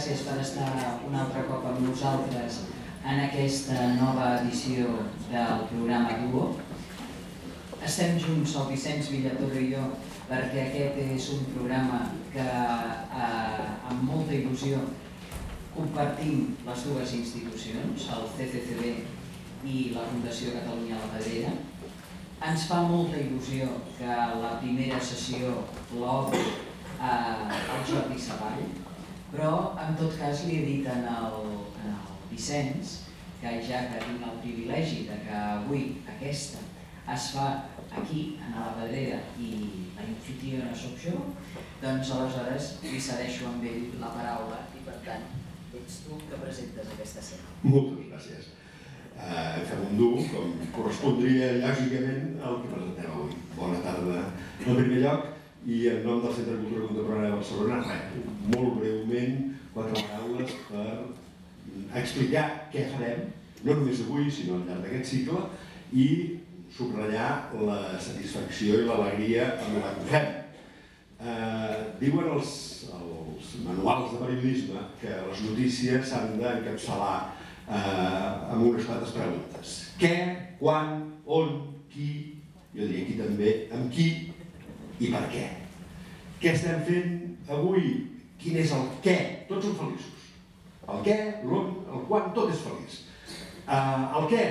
gràcies per estar un altre cop amb nosaltres en aquesta nova edició del programa Duo. Estem junts, el Vicenç Villatorre i jo, perquè aquest és un programa que eh, amb molta il·lusió compartim les dues institucions, el CCCB i la Fundació Catalunya la Pedrera. Ens fa molta il·lusió que la primera sessió l'obri eh, el Jordi Savall, però en tot cas li he dit en el, en el Vicenç que ja que tinc el privilegi de que avui aquesta es fa aquí, a la Pedrera, i l'anfitriona soc jo, doncs aleshores li cedeixo amb ell la paraula i per tant ets tu que presentes aquesta escena. Moltes gràcies. Uh, fem un dur, com correspondria lògicament al que presentem avui. Bona tarda. En primer lloc, i en nom del Centre de Cultura Contemporània de Barcelona, molt breument, quatre paraules per explicar què farem, no només avui, sinó al llarg d'aquest cicle, i subratllar la satisfacció i l'alegria amb la que fem. Eh, diuen els, els manuals de periodisme que les notícies s'han d'encapçalar eh, amb unes quantes preguntes. Què, quan, on, qui, jo diria aquí també, amb qui i per què. Què estem fent avui? Quin és el què? Tots som feliços. El què, l'on, el quan, tot és feliç. Uh, el què?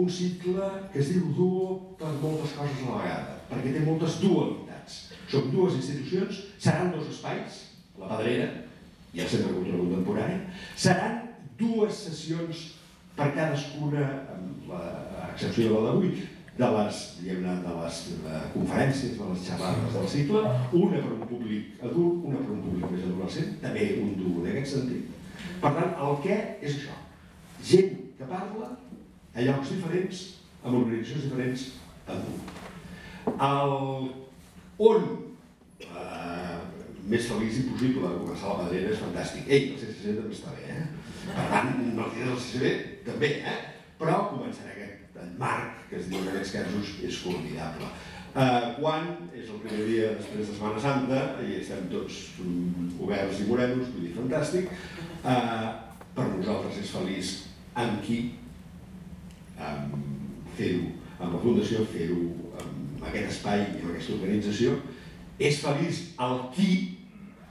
Un cicle que es diu duo per moltes coses a la vegada, perquè té moltes dualitats. Som dues institucions, seran dos espais, la Pedrera i el Centre de Cultura Contemporània, seran dues sessions per cadascuna, amb l'excepció de la d'avui, de les, de les eh, conferències, de les xerrades del cicle, una per un públic adult, una per un públic més adolescent, també un dur d'aquest sentit. Per tant, el què és això. Gent que parla a llocs diferents, amb organitzacions diferents, en tu. El on eh, més feliç impossible començar la pedrera és fantàstic. Ei, el CCC també està bé, eh? Per tant, el del CCC també, eh? Però començarà aquest el marc, que es diu en aquests casos, és formidable. Uh, quan és el primer dia després de Setmana Santa i estem tots oberts i morenos, vull dir, fantàstic, uh, per nosaltres és feliç amb qui um, fer-ho, amb la Fundació, fer-ho amb aquest espai i amb aquesta organització. És feliç el qui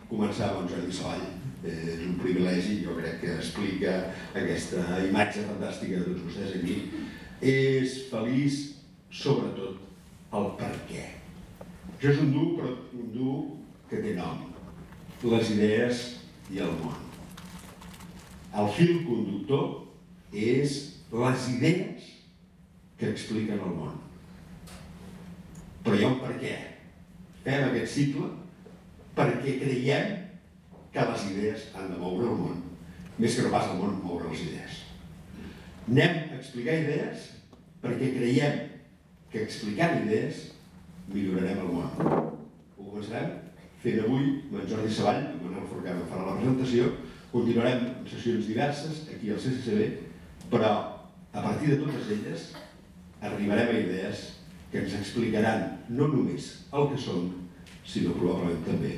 començava amb Jordi Savall, eh, és un privilegi, jo crec que explica aquesta imatge fantàstica de tots vostès aquí, és feliç sobretot el per què. Això és un dur, però un dur que té nom. Les idees i el món. El fil conductor és les idees que expliquen el món. Però hi ha un per què. Fem aquest cicle perquè creiem que les idees han de moure el món, més que no pas el món moure les idees. Anem explicar idees perquè creiem que explicant idees millorarem el món. Ho començarem fent avui amb en Jordi Savall, amb Manel Forcà que farà la presentació, continuarem amb sessions diverses aquí al CCCB, però a partir de totes elles arribarem a idees que ens explicaran no només el que som, sinó probablement també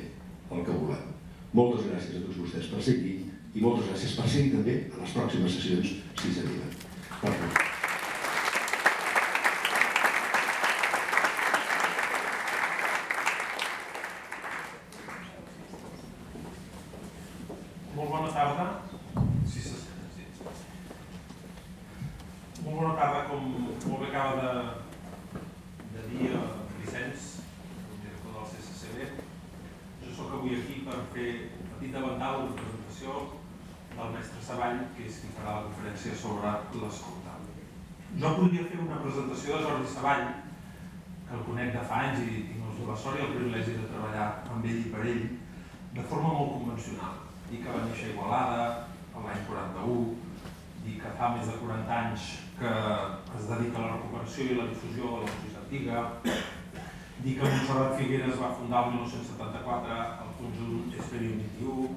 el que volem. Moltes gràcies a tots vostès per ser aquí i moltes gràcies per ser també a les pròximes sessions, si s'animen. Perfecte. Molt bona tarda. Sí, sí, sí. Molt bona tarda, com molt bé acaba de, de dir el Vicenç, el director del CCCB. Jo sóc avui aquí per fer un petit avantal de presentació del mestre Savall, que és qui farà la conferència sobre l'escolta. Jo podria fer una presentació de Jordi Savall, que el conec de fa anys i tinc la sort i el privilegi de treballar amb ell i per ell, de forma molt convencional i que va néixer a Igualada l'any 41, i que fa més de 40 anys que es dedica a la recuperació i la difusió de la música antiga, dir que Montserrat Figueres va fundar el 1974 el conjunt Esperium 21,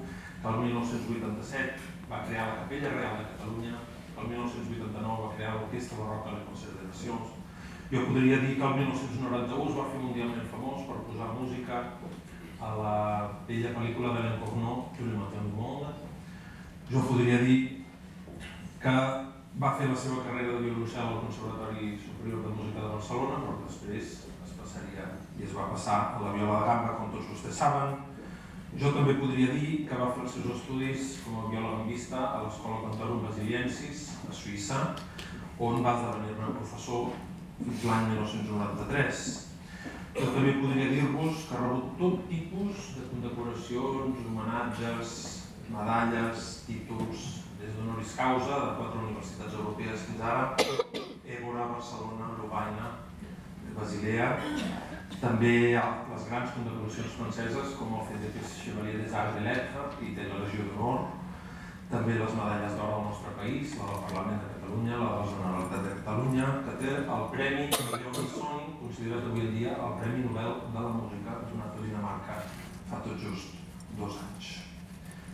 que el 1987 va crear la Capella Real de Catalunya, el 1989 va crear l'Orquestra Barroca de Concert de Podria dir que el 1991 es va fer mundialment famós per posar música a la bella pel·lícula d'Alain Corneau, Tous les matins du. Jo podria dir que va fer la seva carrera de violoncel al Conservatori Superior de Música de Barcelona, però després es passaria i es va passar a la viola de gamba, com tots vostès saben. Jo també podria dir que va fer els seus estudis com a violagambista a l'Escola Cantorum Basiliensis, a Suïssa, on va esdevenir-ne professor l'any 1993. Jo també podria dir-vos que ha rebut tot tipus de condecoracions, homenatges, medalles, títols, des d'honoris causa de quatre universitats europees fins ara, Évora, Barcelona, Lovaina, Basilea, també les grans condecoracions franceses com el fet de Chevalier des Arts et Lettres i té la Legió d'Honor, també les medalles d'or del nostre país, la del Parlament de Catalunya, la Generalitat de Catalunya, que té el Premi Millor Cançoni, considerat avui dia el Premi Nobel de la Música donat a Dinamarca fa tot just dos anys.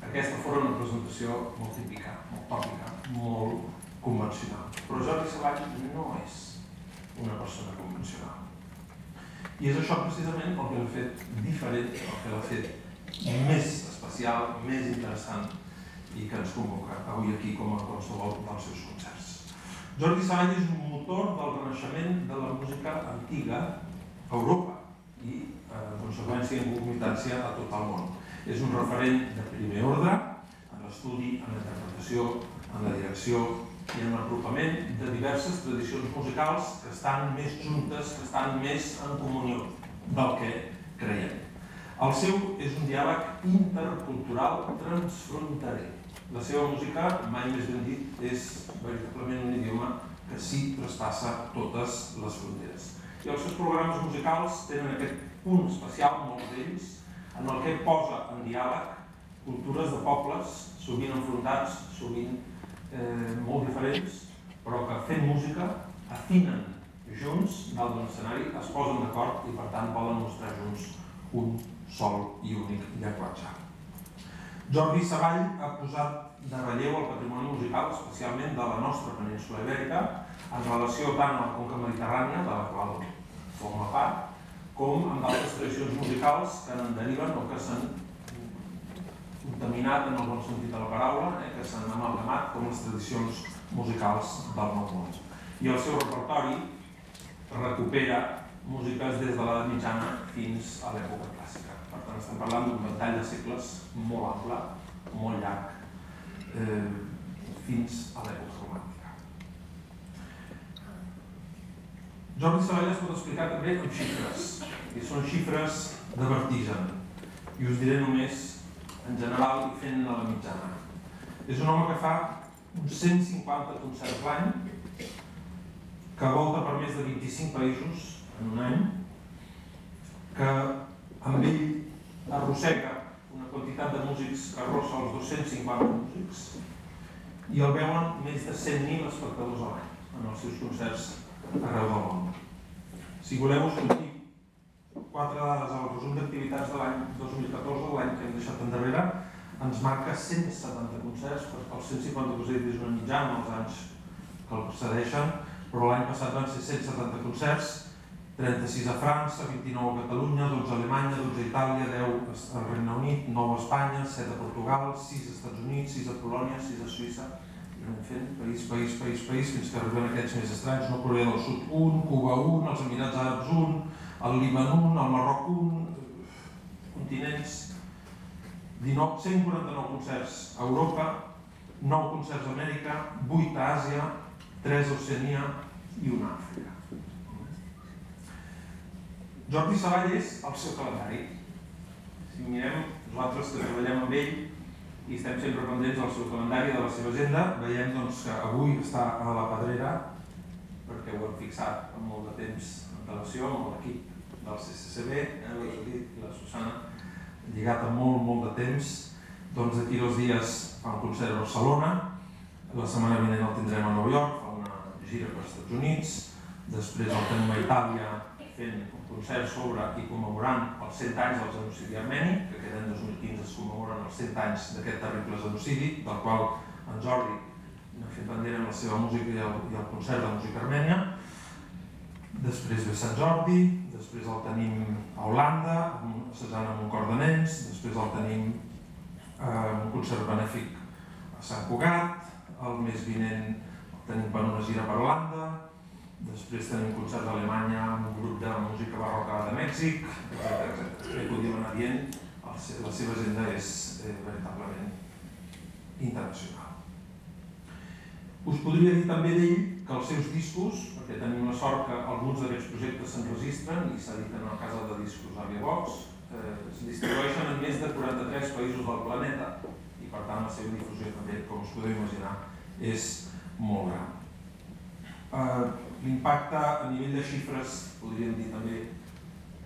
Aquesta fora una presentació molt típica, molt tòpica, molt convencional. Però Jordi Savall no és una persona convencional. I és això precisament el que l'ha fet diferent, el que l'ha fet més especial, més interessant i que ens convoca avui aquí com a qualsevol dels seus concerts. Jordi Savall és un motor del renaixement de la música antiga a Europa i, en conseqüència, en concomitància a tot el món. És un referent de primer ordre en l'estudi, en la interpretació, en la direcció i en l'apropament de diverses tradicions musicals que estan més juntes, que estan més en comunió del que creiem. El seu és un diàleg intercultural transfronterer la seva música, mai més ben dit, és veritablement un idioma que sí traspassa totes les fronteres. I els seus programes musicals tenen aquest punt especial, molts d'ells, en el que posa en diàleg cultures de pobles, sovint enfrontats, sovint eh, molt diferents, però que fent música afinen junts dalt d'un escenari, es posen d'acord i per tant poden mostrar junts un sol i únic llenguatge. Jordi Savall ha posat de relleu el patrimoni musical, especialment de la nostra península ibèrica, en relació tant a la conca mediterrània, de la qual forma part, com amb altres tradicions musicals que en deriven o que s'han contaminat en el bon sentit de la paraula, eh, que s'han amalgamat com les tradicions musicals del nou món. I el seu repertori recupera músiques des de l'edat mitjana fins a l'època clàssica. Per tant, estem parlant d'un ventall de segles molt ample, molt llarg, eh, fins a l'època romàntica. Jordi Savall es pot explicar també amb xifres, i són xifres de vertigen, i us diré només en general i fent a la mitjana. És un home que fa uns 150 concerts l'any, que volta per més de 25 països en un any, que amb ell arrossega una quantitat de músics que arrossa els 250 músics i el veuen més de 100.000 espectadors a l'any en els seus concerts arreu del món. Si voleu escollir quatre dades al resum d'activitats de l'any 2014, l'any que hem deixat endarrere, ens marca 170 concerts, perquè els 150 que us he dit és una mitjana els anys que el precedeixen, però l'any passat van ser 170 concerts 36 a França, 29 a Catalunya, 12 a Alemanya, 12 a Itàlia, 10 al Regne Unit, 9 a Espanya, 7 a Portugal, 6 als Estats Units, 6 a Polònia, 6 a Suïssa, i anem fent? País, país, país, país, fins que arriben aquests més estranys, no Corea del Sud 1, Cuba 1, els Emirats Àrabs 1, el Líban 1, el Marroc 1, continents, 19, 149 concerts a Europa, 9 concerts a Amèrica, 8 a Àsia, 3 a Oceania i una a Àfrica. Jordi Savall és el seu calendari. Si mirem, nosaltres que treballem amb ell i estem sempre pendents del seu calendari, de la seva agenda, veiem doncs, que avui està a la pedrera, perquè ho hem fixat amb molt de temps en relació amb l'equip del CCCB, eh, la Judit i la Susana, lligat amb molt, molt de temps, doncs d'aquí dos dies fa un concert a Barcelona, la setmana vinent el tindrem a Nova York, fa una gira per als Estats Units, després el tenim a Itàlia fent concert sobre i commemorant els 100 anys del genocidi armeni, que aquest any 2015 es commemoren els 100 anys d'aquest terrible genocidi, del qual en Jordi n'ha fet bandera amb la seva música i el, i el concert de música armènia. Després ve Sant Jordi, després el tenim a Holanda, assajant amb un cor de nens, després el tenim eh, un concert benèfic a Sant Cugat, el mes vinent el tenim per una gira per Holanda, després tenim un concert d'Alemanya amb un grup de música barroca de Mèxic, etc. etc. I podríem anar dient, el se- la seva agenda és eh, veritablement internacional. Us podria dir també d'ell que els seus discos, perquè tenim la sort que alguns d'aquests projectes s'enregistren i s'editen a la casa de discos Aviabox, eh, es distribueixen en més de 43 països del planeta i per tant la seva difusió també, com us podeu imaginar, és molt gran. Eh, L'impacte a nivell de xifres, podríem dir també,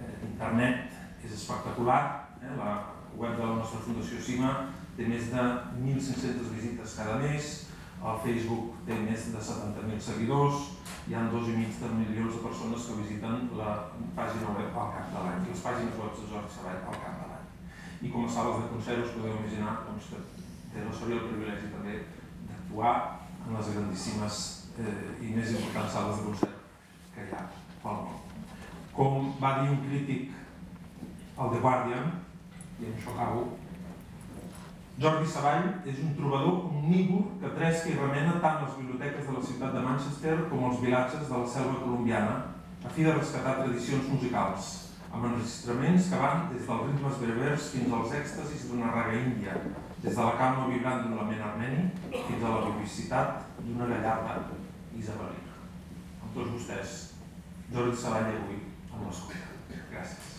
eh, internet és espectacular. Eh? La web de la nostra Fundació CIMA té més de 1.500 visites cada mes, el Facebook té més de 70.000 seguidors, hi ha dos i mig de milions de persones que visiten la pàgina web al cap de l'any, les pàgines web de Jordi Savall al cap de l'any. I com a sales de concert us podeu imaginar doncs, que té la sort i el privilegi també d'actuar en les grandíssimes eh, i més importants sales de concert que hi ha pel món. Com va dir un crític al The Guardian, i amb això acabo, Jordi Savall és un trobador omnívor que tresca i remena tant les biblioteques de la ciutat de Manchester com els vilatges de la selva colombiana a fi de rescatar tradicions musicals, amb enregistraments que van des dels ritmes berbers fins als èxtasis d'una raga índia, des de la calma vibrant d'un lament armeni fins a la vivicitat d'una gallarda isabelina. Amb tots vostès, Jordi Savall avui amb l'escolta. Gràcies.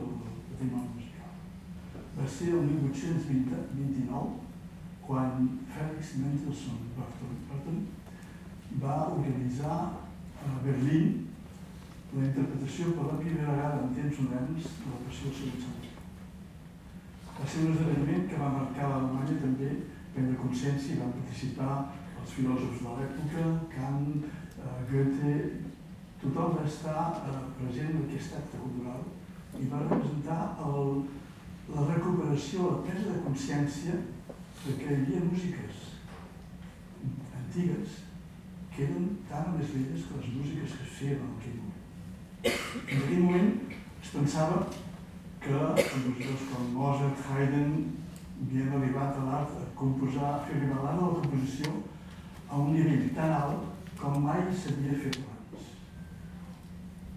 Del patrimoni musical. Va ser el 1829 quan Felix Mendelssohn Bartholdy va organitzar a Berlín la interpretació per la primera vegada en temps moderns de la Passió del Senyor Sant. Va ser un esdeveniment que va marcar l'Alemanya també prendre consciència i van participar els filòsofs de l'època, Kant, eh, Goethe, tothom va estar eh, present en aquest acte cultural i va representar el, la recuperació, la presa de consciència de que hi havia músiques antigues que eren tan més velles que les músiques que es feien en aquell moment. En aquell moment es pensava que compositors com Mozart, Haydn havien arribat a l'art a composar, a fer arribar l'art de la composició a un nivell tan alt com mai s'havia fet abans.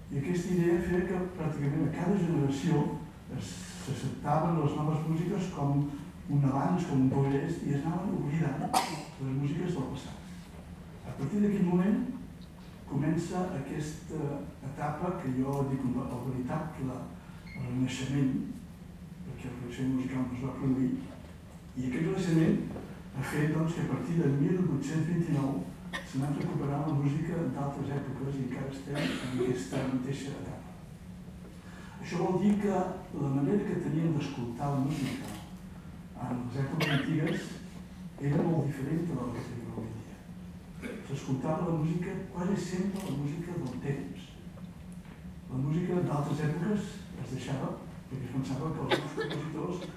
I aquesta idea feia que pràcticament a cada generació s'acceptaven les noves músiques com un abans, com un progrés, i es anaven oblidant les músiques del passat. A partir d'aquell moment comença aquesta etapa que jo dic el veritable renaixement, perquè el renaixement musical no es va produir, i aquest renaixement ha fet doncs, que a partir de 1829 s'ha anat recuperant la música d'altres èpoques i encara estem en aquesta mateixa etapa. Això vol dir que la manera que teníem d'escoltar la música en les èpoques antigues era molt diferent de la que tenim avui s'escoltava la música, quasi sempre la música del temps. La música d'altres èpoques es deixava perquè es pensava que els nous compositors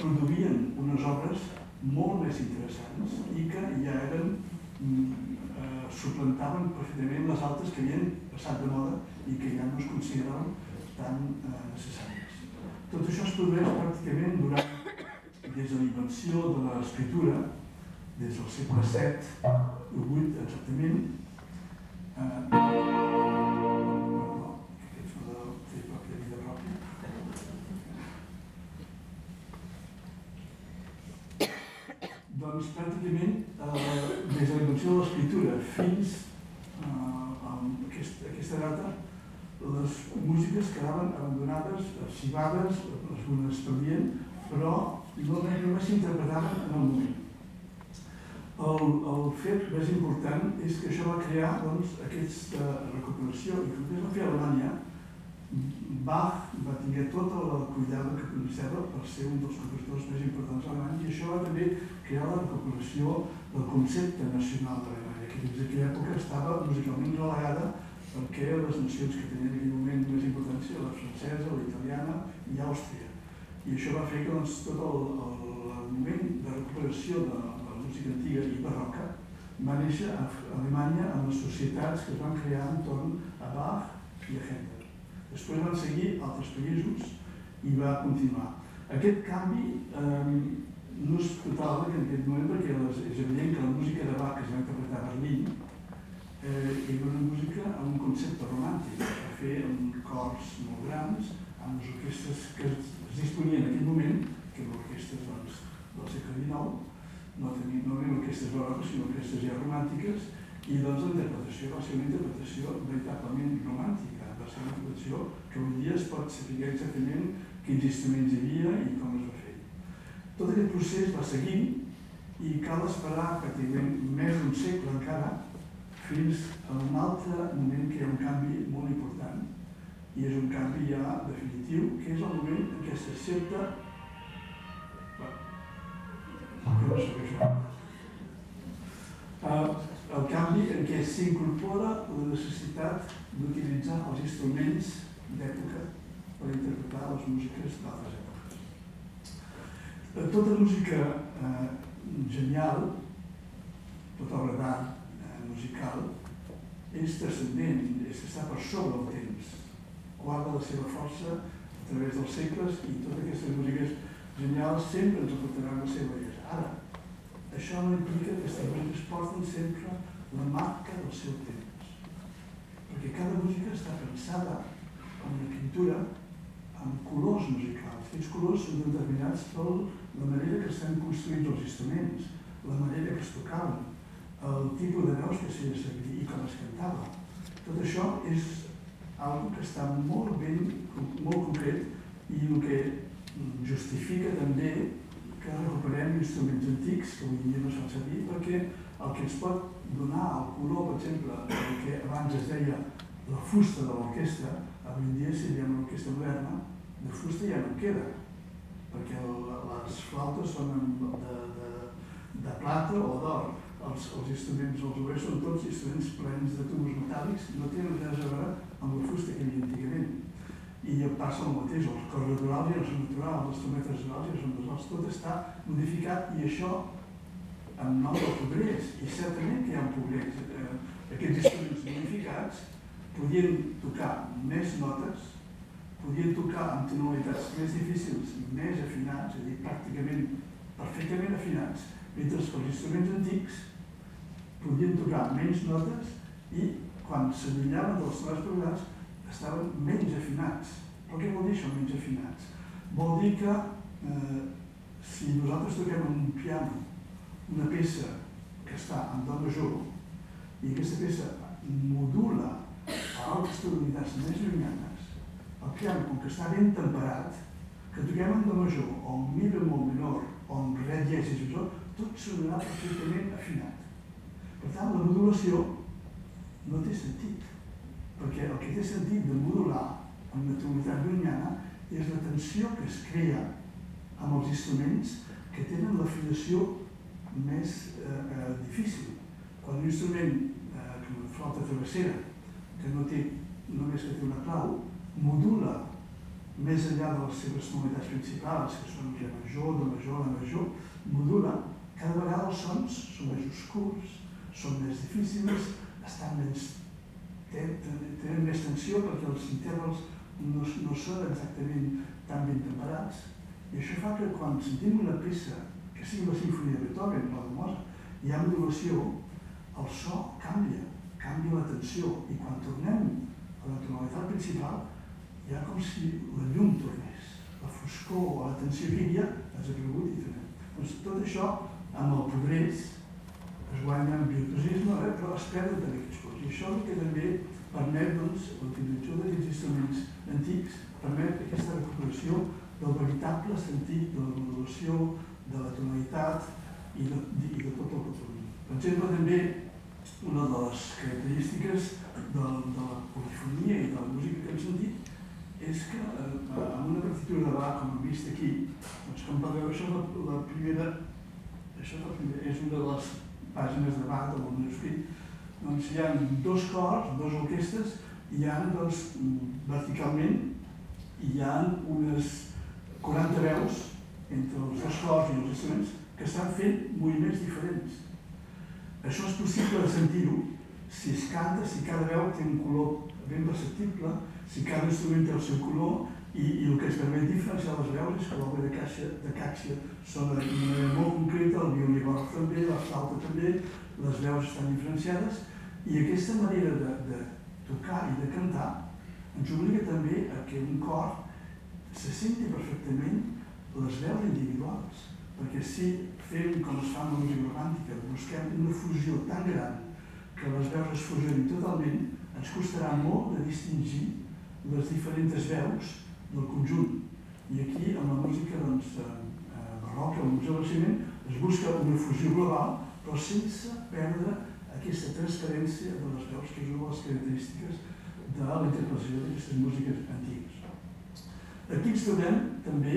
produïen unes obres molt més interessants i que ja eren eh, suplantaven perfectament les altres que havien passat de moda i que ja no es consideraven tan eh, necessàries. Tot això es produeix pràcticament durant des de la invenció de l'escriptura, des del segle VII, 8 exactament. Eh, perdó, aquests no de fer pròpia vida pròpia. Doncs pràcticament eh, des de la invenció de l'escriptura fins eh, a aquesta, aquesta data les músiques quedaven abandonades, arxivades, algunes es perdien, però no només s'interpretaven en el moment. El, el fet més important és que això va crear doncs, aquesta recuperació i que es va fer a Alemanya, Bach va tenir tota la cuidada que coneixeva per ser un dels compositors més importants alemanys i això va també crear la recuperació del concepte nacional d'Alemanya, que dins d'aquella època estava musicalment relegada perquè les nacions que tenien en aquell moment més importància, la francesa, la italiana i Àustria. I això va fer que doncs, tot el, el, el moment de recuperació de, música antiga i barroca, va néixer a Alemanya amb les societats que es van crear entorn a Bach i a Händel. Després van seguir altres països i va continuar. Aquest canvi eh, no és total en aquest moment perquè les, és evident que la música de Bach que es va interpretar a Berlín eh, era una música amb un concepte romàntic, va fer amb cors molt grans, amb les orquestres que es disponien en aquell moment, que eren orquestres doncs, del segle XIX, no tenim, no tenim aquestes barroques, sinó aquestes ja romàntiques, i doncs la interpretació va ser una interpretació veritablement romàntica, va ser una interpretació que avui dia es pot saber exactament quins instruments hi havia i com es va fer. Tot aquest procés va seguint i cal esperar pràcticament més d'un segle encara fins a un altre moment que hi ha un canvi molt important. I és un canvi ja definitiu, que és el moment en què s'accepta Uh, el canvi en què s'incorpora la necessitat d'utilitzar els instruments d'època per interpretar les músiques d'altres èpoques. Tota música uh, genial, tota obra d'art uh, musical, és transcendent, és està per sobre el temps, guarda la seva força a través dels segles i totes aquestes músiques genials sempre ens aportaran la seva bellesa. Ara, això no implica que les músiques porten sempre la marca del seu temps. Perquè cada música està pensada com l'escriptura, amb colors musicals. Aquests colors són determinats per la manera que estan construïts els instruments, la manera que es tocaven, el tipus de veus que s'hi servir i com es cantava. Tot això és algo que està molt ben, molt concret i el que justifica també que recuperem instruments antics que avui dia no es fan servir perquè el que ens pot donar el color, per exemple, el que abans es deia la fusta de l'orquestra, avui dia si diem l'orquestra moderna, de fusta ja no queda, perquè les flautes són de, de, de plata o d'or. Els, els instruments, els obrers són tots instruments plens de tubos metàl·lics, no tenen res a veure amb la fusta que hi havia antigament. I passa el mateix, els cors naturals ja no són naturals, les trompetes naturals ja són naturals, tot està modificat i això en nom del progrés, i certament que hi ha un progrés. Eh, aquests instruments modificats podien tocar més notes, podien tocar amb tonalitats més difícils, més afinats, és a dir, pràcticament perfectament afinats, mentre que els instruments antics podien tocar menys notes i quan s'allunyaven dels nostres programes estaven menys afinats. Però què vol dir això, menys afinats? Vol dir que eh, si nosaltres toquem en un piano una peça que està en do major i aquesta peça modula a altres tonalitats més llunyanes, el piano, com que està ben temperat, que toquem en do major o en mi bemol menor o en re major, tot sonarà perfectament afinat. Per tant, la modulació no té sentit perquè el que té sentit de modular amb la tonalitat llunyana és la tensió que es crea amb els instruments que tenen l'afinació més eh, eh, difícil. Quan un instrument, eh, com la flauta travessera, que no té només que té una clau, modula més enllà de les seves tonalitats principals, que són ja major, de major, de major, modula, cada vegada els sons són més oscurs, són més difícils, estan menys tenen més tensió perquè els intervals no, no són exactament tan ben temperats i això fa que quan sentim una peça que sigui la sinfonia de Beethoven o de Mozart, hi ha modulació, el so canvia, canvia la tensió i quan tornem a la tonalitat principal hi ha com si la llum tornés, la foscor o la tensió que hi havia ha desaparegut i tornem. Doncs tot això amb el progrés es guanya en virtuosisme, eh, però es perden també aquests. I això que també permet doncs, l'utilització d'aquests instruments antics, permet aquesta recuperació del veritable sentit de la modulació, de la tonalitat i de, i de tot el patrimoni. Per exemple, també una de les característiques de, de la polifonia i de la música que hem sentit és que eh, en una partitura de Bach, com hem vist aquí, doncs com podeu veure, això la, la primera, això és, la primera, és una de les pàgines de Bach del manuscrit, doncs hi ha dos cors, dos orquestes, i hi ha doncs, verticalment hi ha unes 40 veus entre els dos cors i els instruments que estan fent moviments diferents. Això és possible de sentir-ho si es canta, si cada veu té un color ben perceptible, si cada instrument té el seu color i, i el que ens permet diferenciar les veus és que l'obra de caixa de caixa sona de manera molt concreta, el violí també, la flauta també, les veus estan diferenciades i aquesta manera de, de tocar i de cantar ens obliga també a que un cor se senti perfectament les veus individuals, perquè si fem com es fa amb la música romàntica, busquem una fusió tan gran que les veus es fusionin totalment, ens costarà molt de distingir les diferents veus del conjunt. I aquí, amb la música doncs, eh, barroca, el Museu del Ciment, es busca una fusió global, però sense perdre aquesta transparència de les veus, que és una de les característiques de la interpretació d'aquestes músiques antigues. Aquí ens trobem també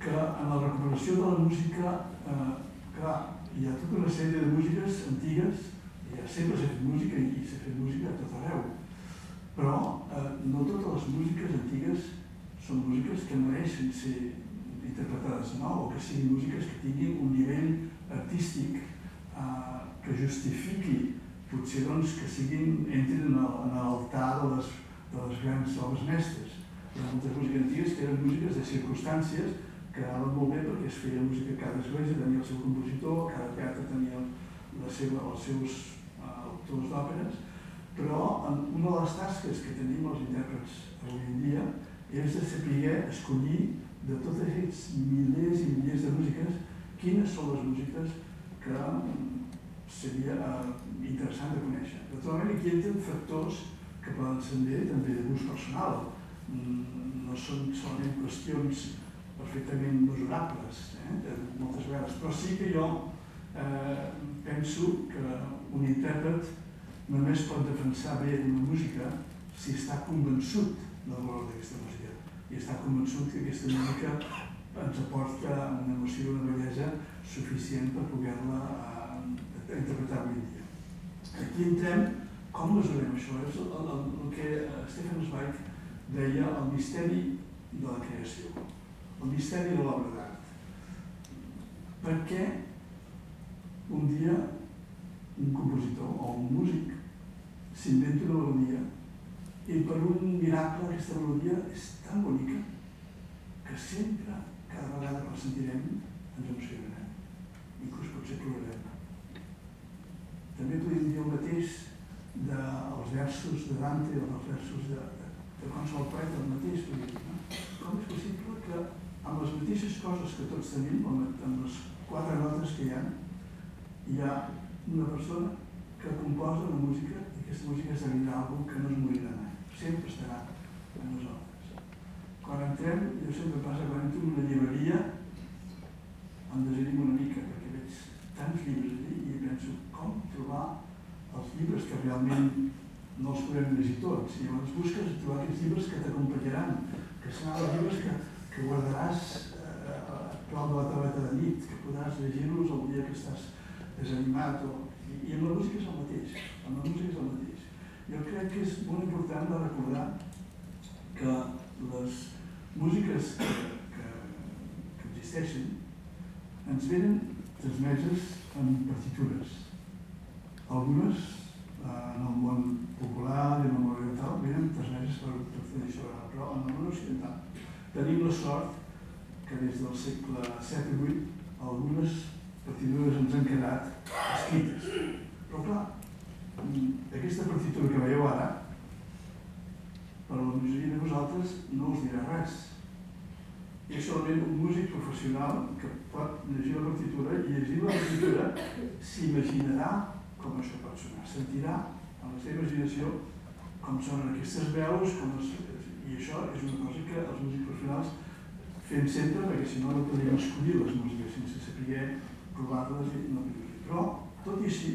que en la recuperació de la música, eh, clar, hi ha tota una sèrie de músiques antigues, ja sempre s'ha fet música i s'ha fet música a tot arreu, però eh, no totes les músiques antigues són músiques que mereixen ser interpretades no? o que siguin músiques que tinguin un nivell artístic eh, que justifiqui potser doncs, que siguin, entrin en l'altar de, les, de les grans obres mestres. Hi ha moltes músiques antigues que eren músiques de circumstàncies que anaven molt bé perquè es feia música, cada església tenia el seu compositor, cada teatre tenia la seva, els seus uh, autors d'òperes, Però una de les tasques que tenim els intèrprets avui en dia és de saber escollir de tots aquests milers i milers de músiques quines són les músiques que seria eh, interessant de conèixer. Naturalment aquí entren factors que poden ser també de gust personal. Mm, no són solament qüestions perfectament mesurables, eh, moltes vegades, però sí que jo eh, penso que un intèrpret només pot defensar bé una música si està convençut del valor d'aquesta música i està convençut que aquesta música ens aporta una emoció, una bellesa suficient per poder-la eh, interpretar avui dia. Aquí entrem, com mesurem això? És el, el, el que Stephen Zweig deia el misteri de la creació, el misteri de l'obra d'art. Per què un dia un compositor o un músic s'inventa una melodia i per un miracle aquesta melodia és tan bonica que sempre, cada vegada que la sentirem, ens emocionarem. Plorarem. També podríem dir el mateix dels versos de Dante o dels versos de, de, de qualsevol poeta, el mateix podríem dir. No? Com és possible que amb les mateixes coses que tots tenim, amb, les quatre notes que hi ha, hi ha una persona que composa una música i aquesta música esdevinarà alguna que no es morirà mai. Sempre estarà amb nosaltres. Quan entrem, jo sempre passa, quan entro en una llibreria, em desanim una mica perquè veig tants llibres allí i penso com trobar els llibres realment no els podem llegir tots. I llavors busques trobar aquests llibres que t'acompanyaran, que seran els llibres que, que guardaràs eh, a prop de la tauleta de nit, que podràs llegir-los el dia que estàs desanimat o i amb la música és el mateix, amb la música és el mateix. Jo crec que és molt important de recordar que les músiques que, que, que existeixen ens venen transmeses en partitures. Algunes, en el món popular i en el món oriental, venen transmeses per, per tradició oral, però en el món occidental tenim la sort que des del segle VII i VIII algunes partitures ens han quedat escrites. Però clar, aquesta partitura que veieu ara, per a la majoria de vosaltres no us dirà res. És solament un músic professional que pot llegir la partitura i llegir la partitura s'imaginarà com això pot sonar, sentirà en la seva imaginació com sonen aquestes veus, com es... i això és una cosa que els músics professionals fem sempre, perquè si no no podríem escollir les músiques sense saber provar-les i no dir Però, tot i així,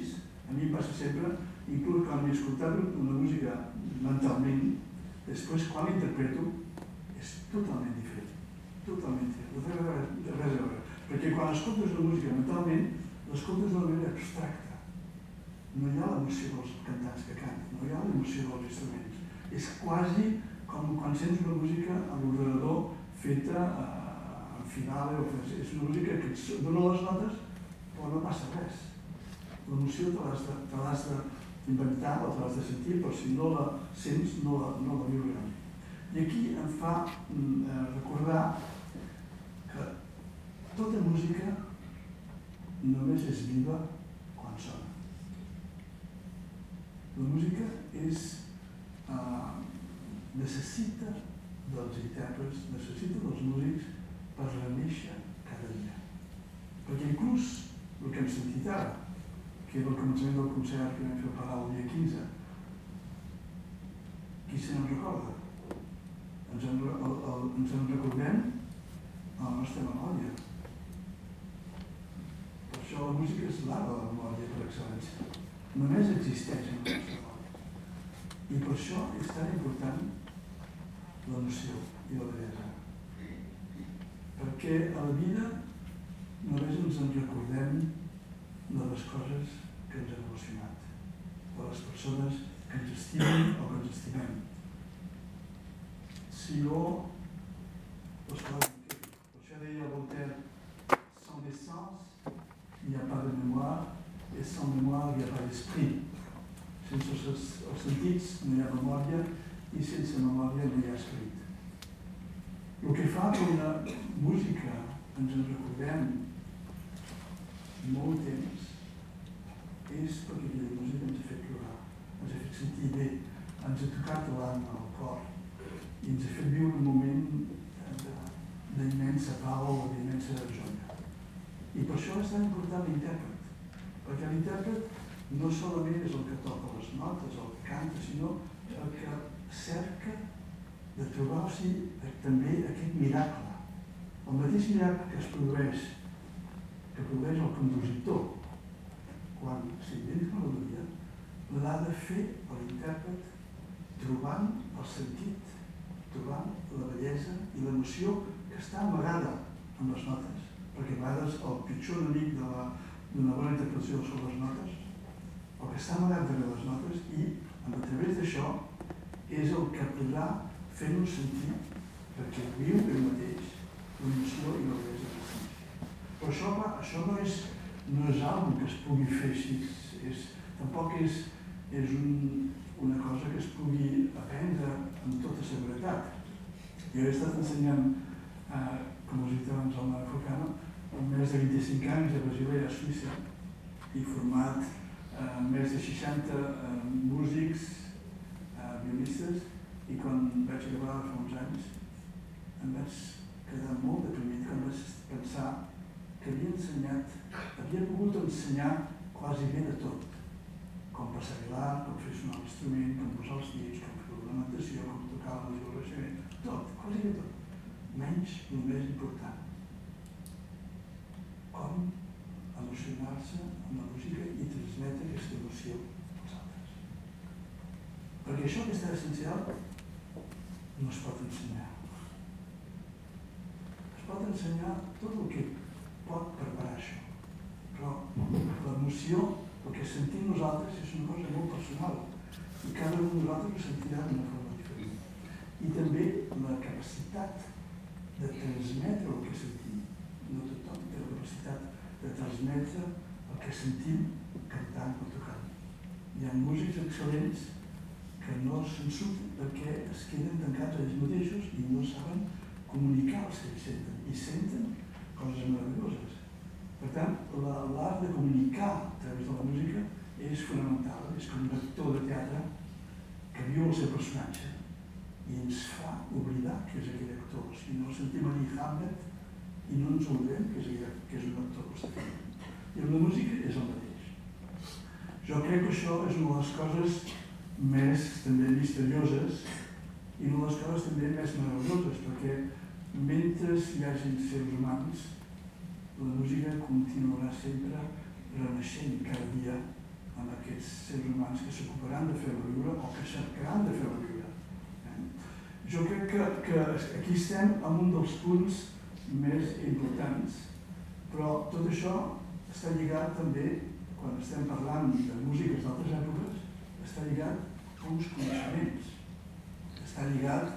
a mi passa sempre, inclús quan m'he escoltat una música mentalment, després quan l'interpreto és totalment diferent, totalment diferent, no té res, a veure. Perquè quan escoltes una música mentalment, l'escoltes d'una manera abstracta. No hi ha l'emoció dels cantants que canten, no hi ha l'emoció dels instruments. És quasi com quan sents una música a l'ordenador feta eh, en final, o és una música que et dona les notes però no passa res. L'emoció te l'has d'inventar o te l'has de sentir, però si no la sents no la, no la viurem. I aquí em fa mm, eh, recordar que tota música només és viva quan sona. La música és, eh, necessita dels intèrprets, necessita dels músics per renéixer cada dia. Perquè inclús el que hem sentit ara, que era el començament del concert que vam fer parar el dia 15, qui se n'en recorda? Ens en, el, el, ens en recordem a la nostra memòria. Per això la música és l'art de la memòria per excel·lència. Només existeix en la memòria. I per això és tan important l'emoció i la bellesa. Perquè a la vida només ens en recordem de les coses que ens han emocionat, de les persones que ens estimen o que ens estimem. Si no, les coses Per això deia Voltaire, sans l'essence, il n'y a pas de mémoire, et sans mémoire, il n'y a pas d'esprit. Sense els, els sentits no hi ha memòria i sense memòria no hi ha esperit. El que fa que una música ens en recordem molt temps és perquè aquella música ens ha fet plorar, ens ha fet sentir bé, ens ha tocat l'ànima, el cor, i ens ha fet viure un moment d'immensa pau o d'immensa joia. I per això és tan important l'intèrpret, perquè l'intèrpret no solament és el que toca les notes, el que canta, sinó el que cerca de trobar o sigui, també aquest miracle. El mateix miracle que es produeix, que produeix el compositor quan s'inventa una melodia, l'ha de fer l'intèrpret trobant el sentit, trobant la bellesa i l'emoció que està amagada en les notes. Perquè a vegades el pitjor enemic de la- d'una bona interpretació són les notes, el que està amagat darrere les notes i a través d'això és el que podrà fer-nos sentir perquè viu ell mateix l'emoció i la bellesa que sent. Però això, va, això no és, no és algo que es pugui fer així, és, tampoc és, és un, una cosa que es pugui aprendre amb tota seguretat. Jo he estat ensenyant, eh, com us he dit abans, al Marc Focano, més de 25 anys a Basilea, a Suïssa, i format eh, més de 60 eh, músics, eh, violinistes, i quan vaig acabar fa uns anys em vaig quedar molt deprimit quan vaig pensar que havia ensenyat, havia pogut ensenyar quasi bé de tot, com l'art, com fer sonar l'instrument, com posar els dits, com fer l'ornamentació, com tocar la creixement, tot, quasi bé tot, menys el més important, com emocionar-se amb la música i transmetre aquesta emoció als altres. Perquè això que és essencial no es pot ensenyar. Es pot ensenyar tot el que pot preparar això, però l'emoció, el que sentim nosaltres és una cosa molt personal i cada un de nosaltres ho sentirà d'una forma diferent. I també la capacitat de transmetre el que sentim. No la capacitat de transmetre el que sentim cantant o tocant. Hi ha músics excel·lents que no se'n surten perquè es queden tancats ells mateixos i no saben comunicar els que senten. I senten coses meravelloses. Per tant, la- l'art de comunicar a través de la música és fonamental. És com un actor de teatre que viu el seu personatge i ens fa oblidar que és aquell actor. Sigui, no sentim a dir Hamlet i no ens oblidem que és, aquell, que és un actor fent. I amb la música és el mateix. Jo crec que això és una de les coses més també misterioses i una de les coses també més meravelloses, perquè mentre hi hagi seres humans, la música continuarà sempre renaixent cada dia amb aquests seres humans que s'ocuparan de fer-la viure o que cercaran de fer-la viure. Eh? Jo crec que, que aquí estem en un dels punts més importants, però tot això està lligat també, quan estem parlant de músiques d'altres èpoques, està lligat a uns coneixements, està lligat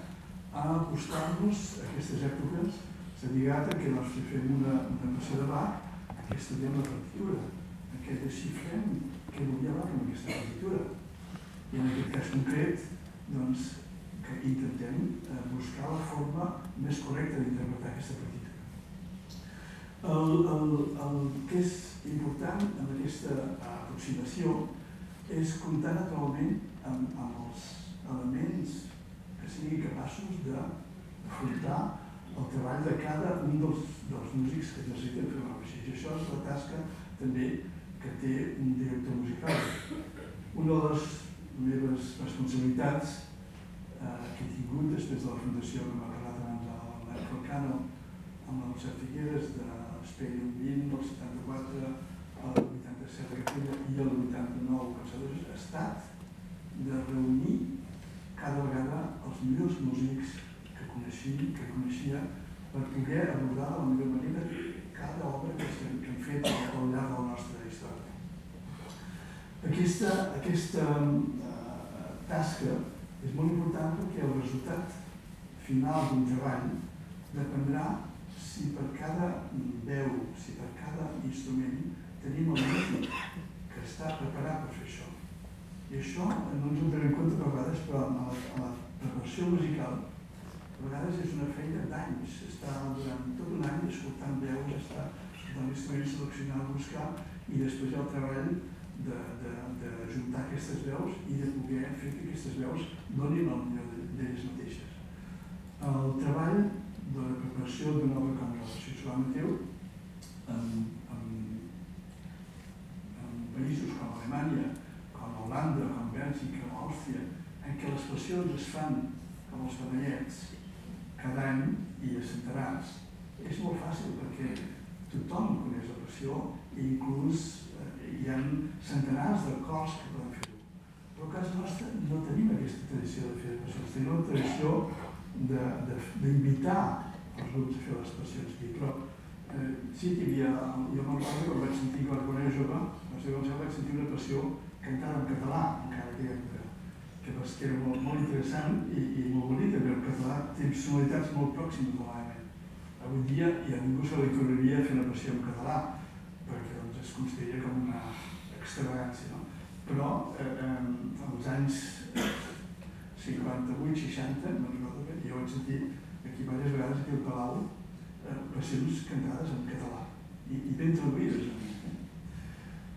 a acostar-nos a aquestes èpoques, està lligat a que doncs, si fem una, una passió de Bach, a que estudiem la partitura, a que desxifrem què volia Bach amb aquesta partitura. I en aquest cas concret, doncs, que intentem eh, buscar la forma més correcta d'interpretar aquesta partitura. El, el, el que és important en aquesta aproximació és comptar naturalment amb, amb els elements que siguin capaços d'afrontar el treball de cada un dels, dels músics que necessiten fer una així. I això és la tasca també que té un director musical. Una de les meves responsabilitats eh, que he tingut després de la fundació que m'ha parlat abans el Marc Falcano amb el Josep Figueres de l'Esperium 20, del 74, el 87 de Capella i el 89 Conservadors ha estat de reunir cada vegada els millors músics que coneixia, que coneixia per poder abordar de la millor manera cada obra que, que hem fet al llarg de la nostra història. Aquesta, aquesta eh, tasca és molt important perquè el resultat final d'un treball dependrà si per cada veu, si per cada instrument tenim el músic que està preparat per fer això. I això no ens ho tenim en compte per vegades, però a la, a la preparació musical a vegades és una feina d'anys, està durant tot un any escoltant veus, està escoltant l'instrument, seleccionar, buscar, i després el treball de, de, de juntar aquestes veus i de poder fer que aquestes veus donin el millor d'elles mateixes. El treball de preparació d'una la Ciutat Mateu en, en, en països com Alemanya, com Holanda, com Bèlgica, Àustria, en què les passions es fan com els cavallets cada any i a centenars, és molt fàcil perquè tothom coneix la passió i inclús hi ha centenars de cors que poden fer-ho. Però a casa nostra no tenim aquesta tradició de fer passions, tenim la tradició d'invitar els grups a fer les passions aquí. Però eh, sí que hi havia, jo me'n recordo quan vaig sentir, quan era jove, no sé com vaig sentir una passió cantada en català, encara que època, que, que era molt, molt interessant i, i molt bonica, perquè el català té personalitats molt pròximes a l'AM Avui dia ja ningú se li correria fer una passió en català, perquè doncs, es considera com una extravagància. No? Però eh, eh, als anys 58-60, no recordo bé, jo vaig sentir aquí diverses vegades aquí al Palau eh, cantades en català i, i ben traduïdes. Eh?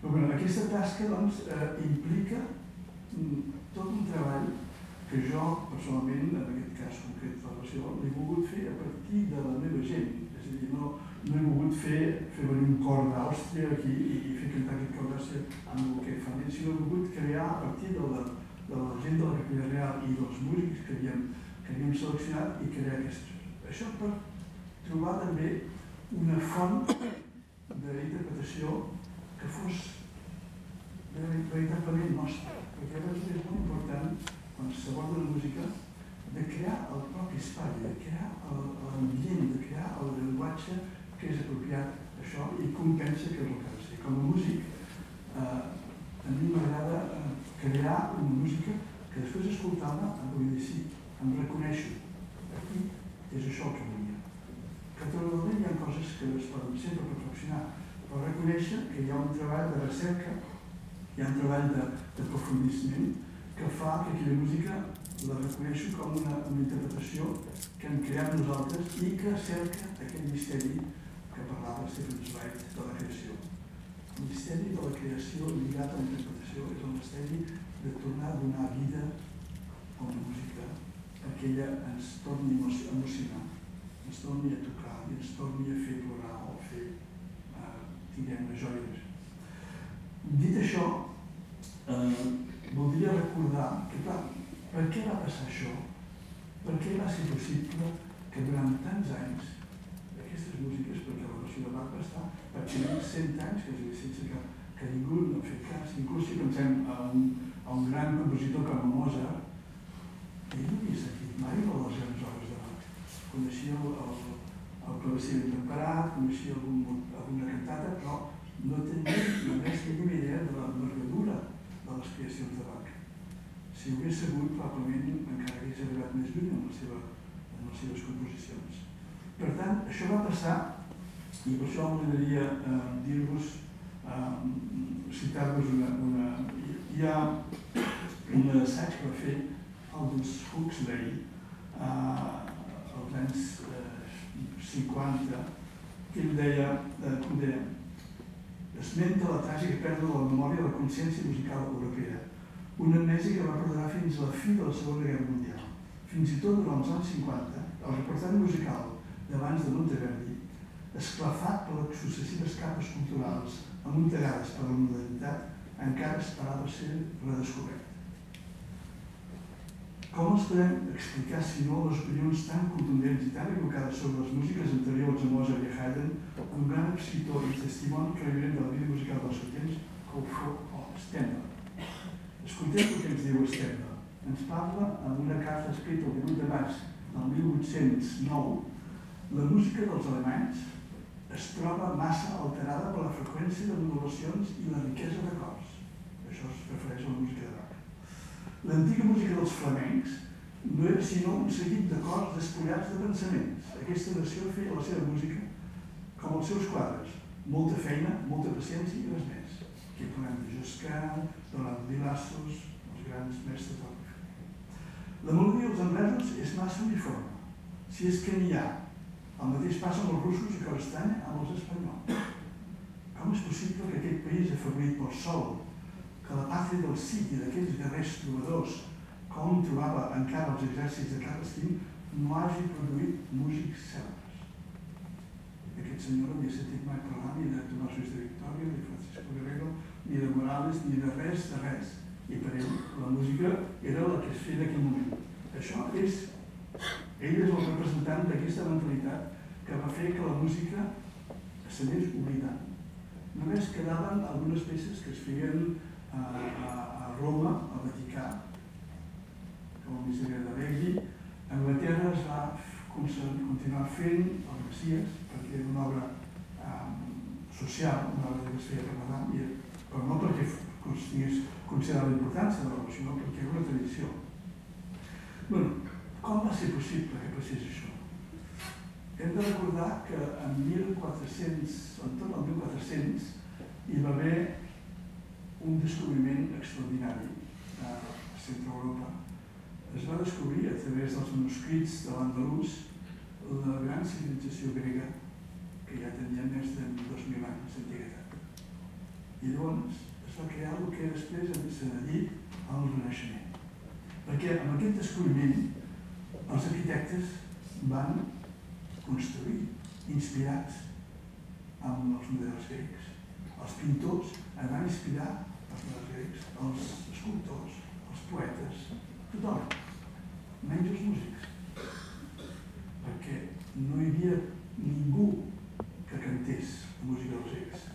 Però bueno, aquesta tasca doncs, eh, implica mm, tot un treball que jo, personalment, en aquest cas concret de Barcelona, l'he volgut fer a partir de la meva gent. És a dir, no, no he volgut fer, fer venir un cor d'Àustria aquí i, i fer cantar aquest cor d'Àustria amb el que fan ells, sinó he volgut crear a partir de la, de la gent de la Capella Real i dels músics que havíem, que havíem seleccionat i crear aquestes. Això per trobar també una font d'interpretació que fos veritablement nostra, perquè és molt important quan s'aborda la música, de crear el propi espai, de crear l'ambient, de crear el llenguatge que és apropiat això i com pensa que és el que ha de ser. Com a músic, eh, a mi m'agrada eh, crear una música que després d'escoltar-la em vull dir sí, em reconeixo. Aquí és això el que volia. Naturalment hi ha coses que es poden sempre perfeccionar, però reconèixer que hi ha un treball de recerca, hi ha un treball de, profundissament, que fa que aquella música la reconeixo com una, una interpretació que hem creat nosaltres i que cerca aquest misteri que parlava Stephen Zweig de la creació. El misteri de la creació lligat a la interpretació és el misteri de tornar a donar vida a una música perquè ella ens torni a emocionar, ens torni a tocar i ens torni a fer plorar o fer, eh, diguem-ne, joies. Dit això, eh, voldria recordar que, clar, per què va passar això? Per què va ser possible que durant tants anys aquestes músiques, perquè la versió de Bach va estar pràcticament 100 anys que és sense que, que ningú no ha fet cas, inclús si pensem a un, a un gran compositor com Mozart, ell no havia sentit mai de les grans obres de Bach. Coneixia el, el, el clavecí ben temperat, coneixia algun, alguna cantata, però no tenia només mínima idea de l'envergadura de les creacions de Bach. Si ho hagués sabut, probablement encara hagués arribat més lluny en, la seva, en les seves composicions. Per tant, això va passar i per això m'agradaria eh, dir-vos, eh, citar-vos una, una... Hi ha un assaig que va fer Aldous Huxley eh, als anys eh, 50 que ell deia, eh, com deia, esmenta la tràgica pèrdua de la memòria de la consciència musical europea, una amnèsia que va perdurar fins a la fi de la Segona Guerra Mundial. Fins i tot durant els anys 50, el repertori musical d'abans de Monteverdi, esclafat per les successives capes culturals amuntegades per la modernitat, encara esperava ser redescobert. Com els podem explicar, si no, les opinions tan contundents i tan equivocades sobre les músiques anteriors a Mozart i a Haydn, un gran expositor i testimoni clarament de la vida musical dels seus temps, com fou oh, Stendhal. Escoltem el que ens diu Stendhal. Ens parla en una carta escrita el 18 de maig del 1809 la música dels alemanys es troba massa alterada per la freqüència de modulacions i la riquesa d'acords. Això es refereix a la música de L'antiga música dels flamencs no era sinó un seguit d'acords despullats de pensaments. Aquesta nació feia la seva música com els seus quadres. Molta feina, molta paciència i res més. Aquí parlem de Josquin, de Vilassos, els grans mestres del La melodia dels anglesos és massa uniforme. Si és que n'hi ha, el mateix passa amb els russos i l'estanya amb els espanyols. Com és possible que aquest país afavorit pel sol que la pàtria del Cid i d'aquells guerrers trobadors, com trobava encara els exèrcits de Carles no hagi produït músics cèlebres. Aquest senyor no havia sentit mai parlar ni de Tomàs Lluís de Victòria, ni de Francisco Guerrero, ni de Morales, ni de res, de res. I per ell la música era la que es feia en aquell moment. Això és... Ell és el representant d'aquesta mentalitat que va fer que la música s'anés oblidant. Només quedaven algunes peces que es feien a, a, a Roma, al Vaticà, com el Miserere de Begui. A Anglaterra es va continuar fent el Messies, perquè era una obra um, social, una obra que es feia per Madame, però no perquè tingués considerable importància de la sinó perquè era una tradició. bueno, com va ser possible que passés això? Hem de recordar que en 1400, entorn al 1400, hi va haver un descobriment extraordinari a Centre Europa. Es va descobrir a través dels manuscrits de l'Andalús la gran civilització grega que ja tenia més de 2.000 anys d'antiguitat. I llavors es va crear el que després s'ha dit el Renaixement. Perquè amb aquest descobriment els arquitectes van construir, inspirats amb els models grecs. Els pintors es van inspirar els models grecs, els escultors, els poetes, tothom, menys els músics. Perquè no hi havia ningú que cantés música dels grecs.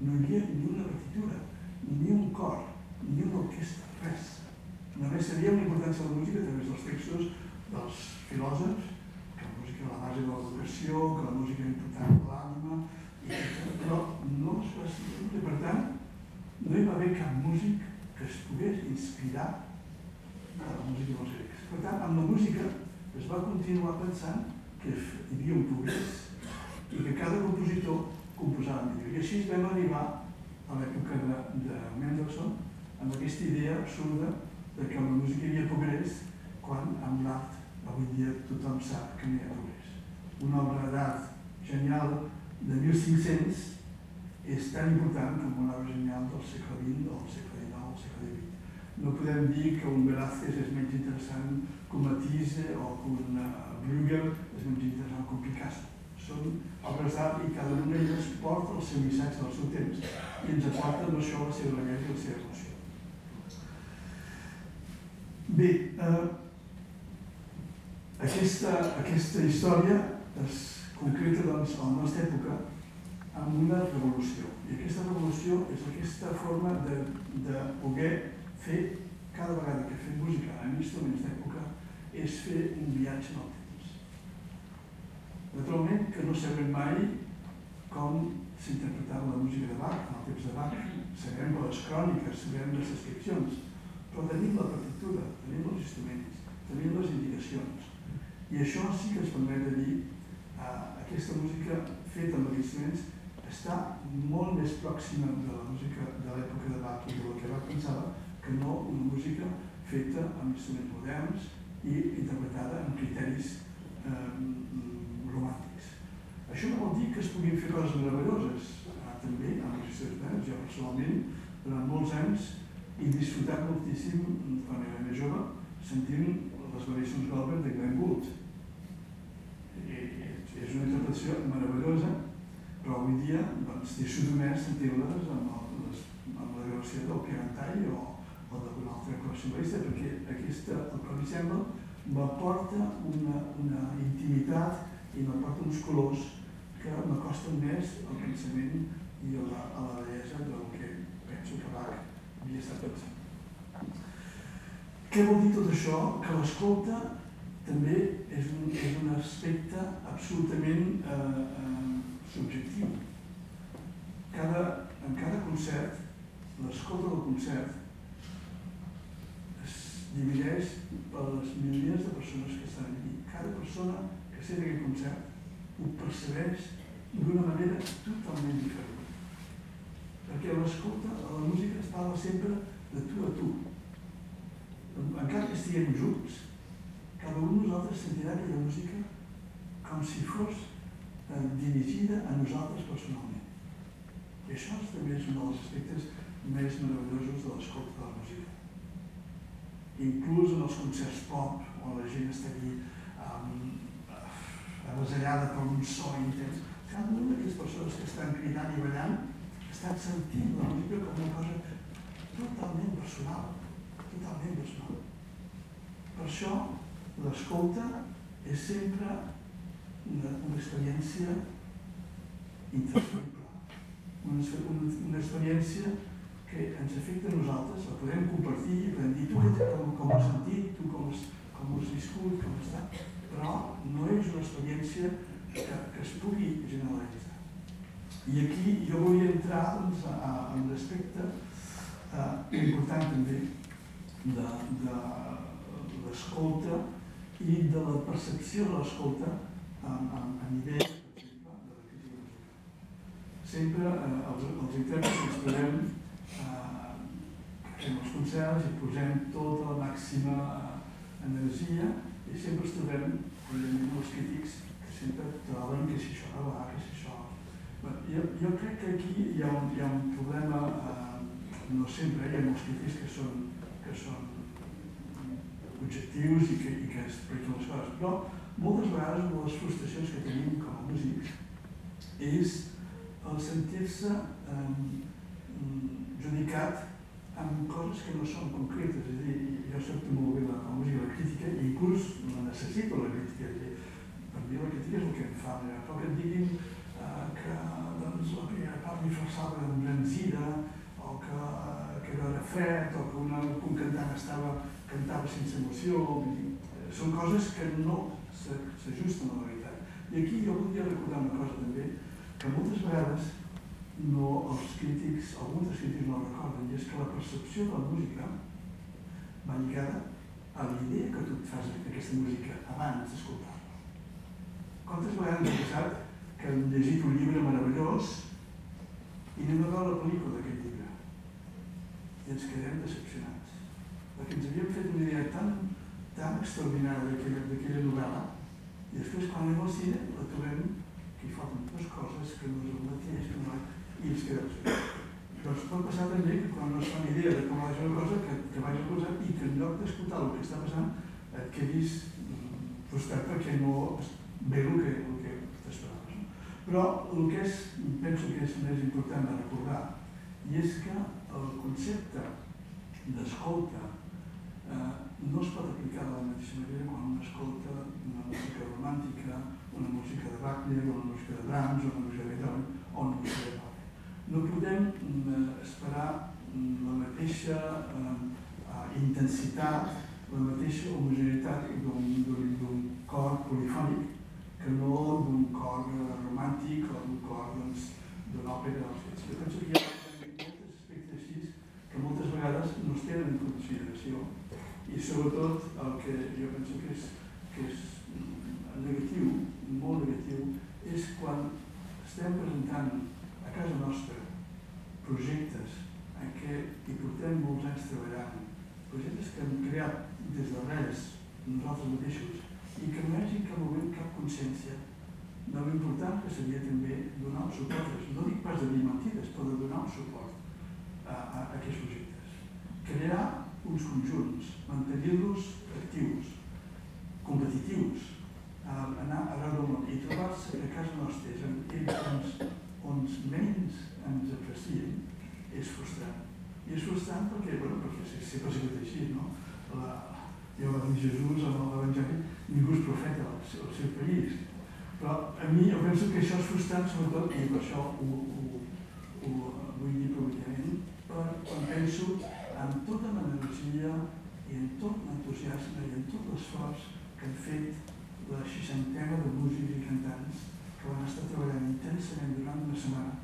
No hi havia ni una partitura, ni un cor, ni una orquestra, res. Només sabíem la importància de la música a través dels textos dels filòsofs, que la base de l'educació, que la música era important per l'ànima, però no es va i per tant no hi va haver cap músic que es pogués inspirar a la música dels grecs. Per tant, amb la música es va continuar pensant que hi havia un progrés i que cada compositor composava millor. I així vam arribar a l'època de, de Mendelssohn amb aquesta idea absurda de que la música hi havia progrés quan amb l'art avui dia tothom sap que no hi ha progrés. Una obra d'art genial de 1500 és tan important com una obra genial del segle XX o del segle XIX o del segle XX. No podem dir que un Velázquez és menys interessant que un Matisse o que un Bruegel és menys interessant que un Picasso. Són obres d'art i cada una d'elles porta el seu missatge del seu temps i ens aporta no això la seva bellesa i la seva emoció. Bé, eh, aquesta, aquesta història es concreta doncs, a la nostra època amb una revolució. I aquesta revolució és aquesta forma de, de poder fer, cada vegada que fem música en instruments d'època, és fer un viatge en el temps. Naturalment que no sabrem mai com s'interpretava la música de Bach en el temps de Bach. Sabem les cròniques, sabem les descripcions, però tenim la partitura, tenim els instruments, tenim les indicacions. I això sí que ens permet de dir aquesta música feta amb instruments està molt més pròxima de la música de l'època de Bach i de la que Bach pensava que no una música feta amb instruments moderns i interpretada amb criteris eh, romàntics. Això no vol dir que es puguin fer coses meravelloses, eh, també amb els instruments. Jo personalment, durant molts anys, he disfrutat moltíssim, quan era més jove, sentint les variacions Goldberg de Glenn Gould. I, és una interpretació meravellosa, però avui dia doncs, disfruto més sentir-les amb, amb la gravació del Piantai o, o d'algun altre col·leccionista, perquè aquesta, el que li sembla, m'aporta una, una intimitat i m'aporta uns colors que m'acosten més al pensament i a la, a la bellesa del que penso que Bach havia estat pensant. Què vol dir tot això? Que l'escolta també és un, és un aspecte absolutament eh, eh, subjectiu. Cada, en cada concert, l'escolta del concert es divideix per les milions de persones que estan aquí. Cada persona que sent aquest concert ho percebeix d'una manera totalment diferent. Perquè l'escolta, la música es parla sempre de tu a tu, encara que estiguem junts, cada un de nosaltres sentirà aquella música com si fos eh, dirigida a nosaltres personalment. I això també és un dels aspectes més meravellosos de l'escolta de la música. Inclús en els concerts pop, on la gent està allí um, avasallada per un so intens, cada una d'aquestes persones que estan cridant i ballant estan sentint la música com una cosa totalment personal, totalment personal. Per això l'escolta és sempre una, una experiència intransferible, una, una, una experiència que ens afecta a nosaltres, la podem compartir i podem dir tu com, com has sentit, tu com, has, com has viscut, com està, però no és una experiència que, que es pugui generalitzar. I aquí jo volia entrar doncs, a, a un aspecte eh, important també de, de l'escolta i de la percepció de l'escolta a, a, a nivell, de. Sempre eh, els, els intèrprets ens trobem eh, fem els concerts i posem tota la màxima eh, energia i sempre ens trobem, evidentment, els crítics que sempre troben que si això no va, que si això... Bé, jo, jo crec que aquí hi ha un, hi ha un problema, eh, no sempre, hi ha molts crítics que són, que són objectius i que, i que expliquen les coses, però moltes vegades una de les frustracions que tenim com a músics és el sentir-se eh, judicat amb coses que no són concretes, és a dir, jo soc molt bé la, la música, la crítica, i inclús la necessito la crítica, dir, per mi la crítica és el que em fa, però que et diguin eh, que doncs, la primera part li forçava embranzida, o que, eh, que era fred, o que una, un cantant estava, cantava sense emoció, dir, eh, són coses que no s'ajusten a la realitat. I aquí jo voldria recordar una cosa també, que moltes vegades no els crítics, alguns dels crítics no recorden, i és que la percepció de la música va lligada a la idea que tu et fas d'aquesta música abans d'escoltar-la. Quantes vegades ha passat que hem llegit un llibre meravellós i anem a veure la pel·lícula d'aquest llibre i ens quedem decepcionats perquè ens havíem fet una idea tan, tan extraordinària d'aquella novel·la i després quan anem al cine la trobem que hi falten dues coses que no és el mateix, que no i ens quedem Doncs pot passar també que quan no es fa una idea de com ha de ser una cosa, que, que vagis a posar i que en lloc d'escoltar el que està passant et quedis frustrat perquè no ve el que, el que t'esperaves. No? Però el que és, penso que és més important de recordar i és que el concepte d'escolta eh, no es pot aplicar de la mateixa manera quan un escolta una música romàntica, una música de Wagner, una música de Brahms, una música de Beethoven o una música de Bach no podem mm, esperar mm, la mateixa eh, intensitat, la mateixa homogeneïtat d'un cor polifònic que no d'un cor romàntic o d'un cor doncs, d'una òpera. Jo penso que hi ha molts aspectes així que moltes vegades no es tenen en consideració i sobretot el que jo penso que és, que és negatiu, molt negatiu, és quan estem presentant casa nostra projectes en què hi portem molts anys treballant, projectes que hem creat des de res nosaltres mateixos i que no hi hagi cap moment cap consciència de l'important que seria també donar un suport, no dic pas de dir mentides, però de donar un suport a, a, a aquests projectes. Crear uns conjunts, mantenir-los actius, competitius, anar arreu del món i trobar-se que a casa nostra és en ells on menys ens aprecien és frustrant. I és frustrant perquè, bueno, perquè sempre ha sigut així, no? La, ja va dir Jesús en l'Evangeli, ningú és profeta al seu, al seu país. Però a mi jo penso que això és frustrant sobretot, i per això ho, ho, ho vull dir públicament, quan penso en tota l'energia i en tot l'entusiasme i en tot l'esforç que han fet la seixantena de músics i cantants que van estar treballant intensament durant una setmana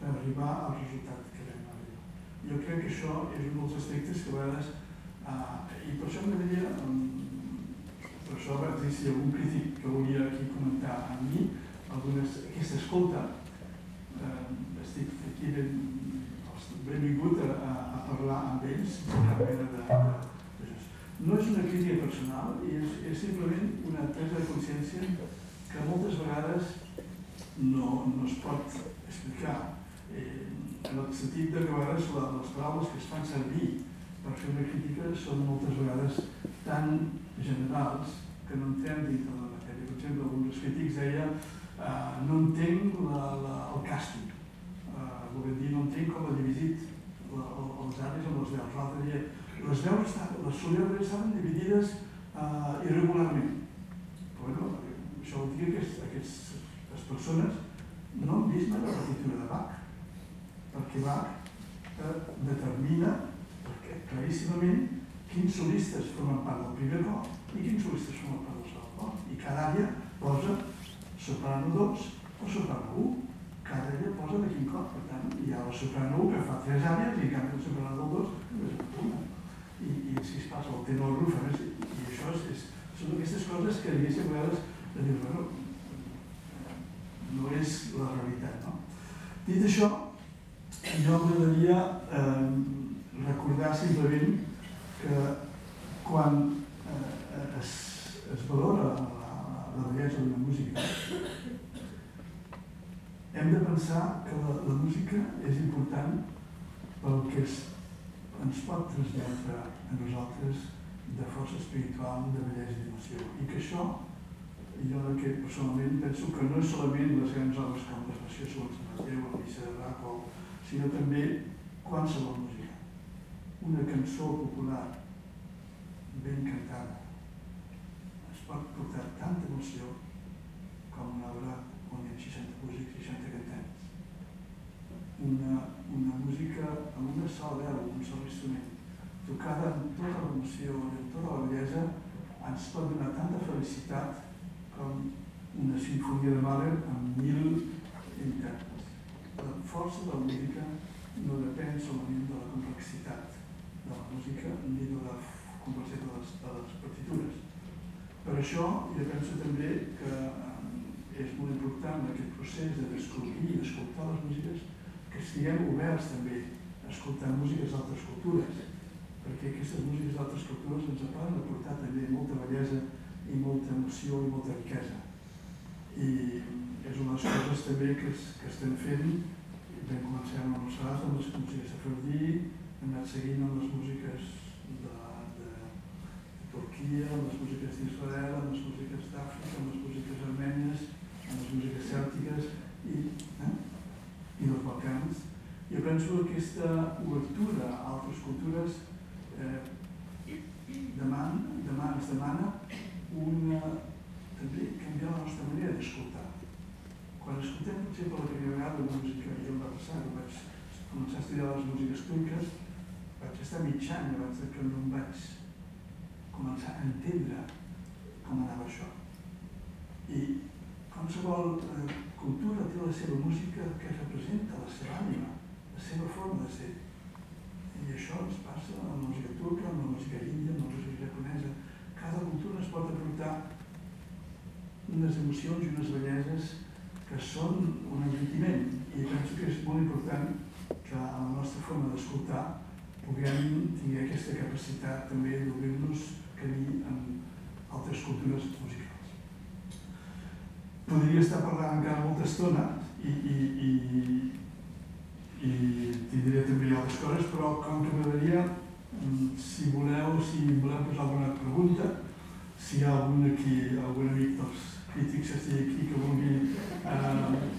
per arribar al resultat que vam arribar. Jo crec que això és un dels aspectes que a vegades, eh, i per això m'agradaria, per això vaig dir si algun crític que volia aquí comentar amb mi, algunes, aquesta escolta, eh, estic aquí ben, benvingut a, a parlar amb ells, cap mena de, de, no és una crítica personal, és, és simplement una presa de consciència que moltes vegades no, no es pot explicar. Eh, en el sentit de que a vegades les paraules que es fan servir per fer una crítica són moltes vegades tan generals que no entrem dintre de la matèria. Per exemple, un dels crítics deia eh, no entenc la, la, el càstig, eh, volent dir no entenc com ha dividit els avis amb les veus. L'altre dia, les veus estaven, les soleres estaven dividides eh, irregularment. Però bueno, això vol dir que aquests, aquestes persones no han vist mai la partitura de Bach, perquè Bach eh, determina perquè claríssimament quins solistes formen part del primer cor i quins solistes formen part del segon cor. I cada àrea posa soprano 2 o soprano 1. Àrea posa de quin cor. Per tant, hi ha la soprano 1 que fa tres àrees i en canvi el soprano del 2 només en una. I, i si es passa el tenor ruf, a més, i això és, és, són aquestes coses que diguéssim a vegades de dir, bueno, no és la realitat, no? Dit això, jo m'agradaria eh, recordar simplement que quan eh, es, es valora la, la bellesa d'una música, hem de pensar que la, la música és important pel que es, ens pot transmetre a nosaltres de força espiritual, de bellesa i d'emoció. I que això, jo que personalment penso que no és solament les grans obres com les Passió segons Mateu, la Missa de Bach, sinó també qualsevol música. Una cançó popular ben cantada es pot portar tanta emoció com una obra on hi ha 60 músics i 60 cantants. Una, una música amb una sola veu, un sol instrument, tocada amb tota l'emoció i amb tota la bellesa, ens pot donar tanta felicitat com una sinfonia de Mahler amb mil intèrprets. La força de la música no depèn solament de la complexitat de la música ni de la complexitat de les, de les partitures. Per això jo penso també que eh, és molt important aquest procés de descobrir i d'escoltar les músiques que estiguem oberts també a escoltar músiques d'altres cultures perquè aquestes músiques d'altres cultures ens poden aportar també molta bellesa i molta emoció i molta riquesa. I és una de les coses també que, es, que estem fent. Vam començar amb el Seràs, amb les músiques de Ferdí, hem anat seguint amb les músiques de, de Turquia, amb les músiques d'Israel, amb les músiques d'Àfrica, amb les músiques armènies, amb les músiques cèltiques i, eh? I dels Balcans. Jo penso que aquesta obertura a altres cultures eh, demana, demana, ens demana una, també canviar la nostra manera d'escoltar. Quan escoltem, per exemple, la primera vegada una música, jo em va passar, que vaig començar a estudiar les músiques turques, vaig estar mig any abans que no em vaig començar a entendre com anava això. I qualsevol eh, cultura té la seva música que representa la seva ànima, la seva forma de ser. I això ens passa amb la música turca, amb la música índia, amb la música japonesa. Cada cultura es pot aportar unes emocions i unes belleses que són un enriquiment. I penso que és molt important que a la nostra forma d'escoltar puguem tenir aquesta capacitat també d'obrir-nos camí amb altres cultures musicals. Podria estar parlant encara molta estona i, i, i, i tindria també altres coses, però com que m'agradaria, mm, si voleu, si voleu posar alguna pregunta, si hi ha algun aquí, algun amic dels crítics que estigui aquí que vulgui eh,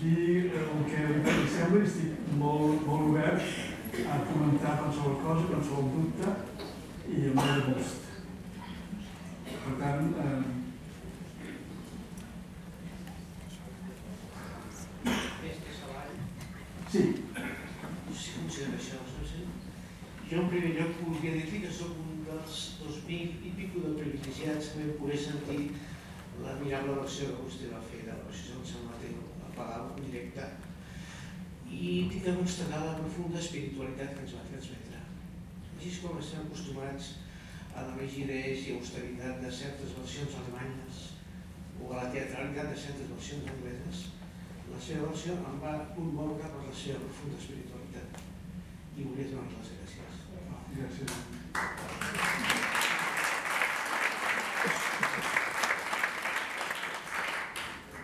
dir el que li sembla, estic molt, molt obert a comentar qualsevol cosa, qualsevol dubte i amb molt de gust. Per tant, eh, sí, si funciona això, no sé. Jo en primer lloc volia dir-li que sóc un dels dos mil i pico de privilegiats que vam poder sentir l'admirable versió que vostè va fer de la versió de Sant Mateu a Palau en directe i tinc a constatar la profunda espiritualitat que ens va transmetre. Així com estem acostumats a la rigidesa i austeritat de certes versions alemanyes o a la teatralitat de certes versions angleses, la seva versió em va commoure per la seva profunda espiritualitat i volia donar les gràcies. gràcies.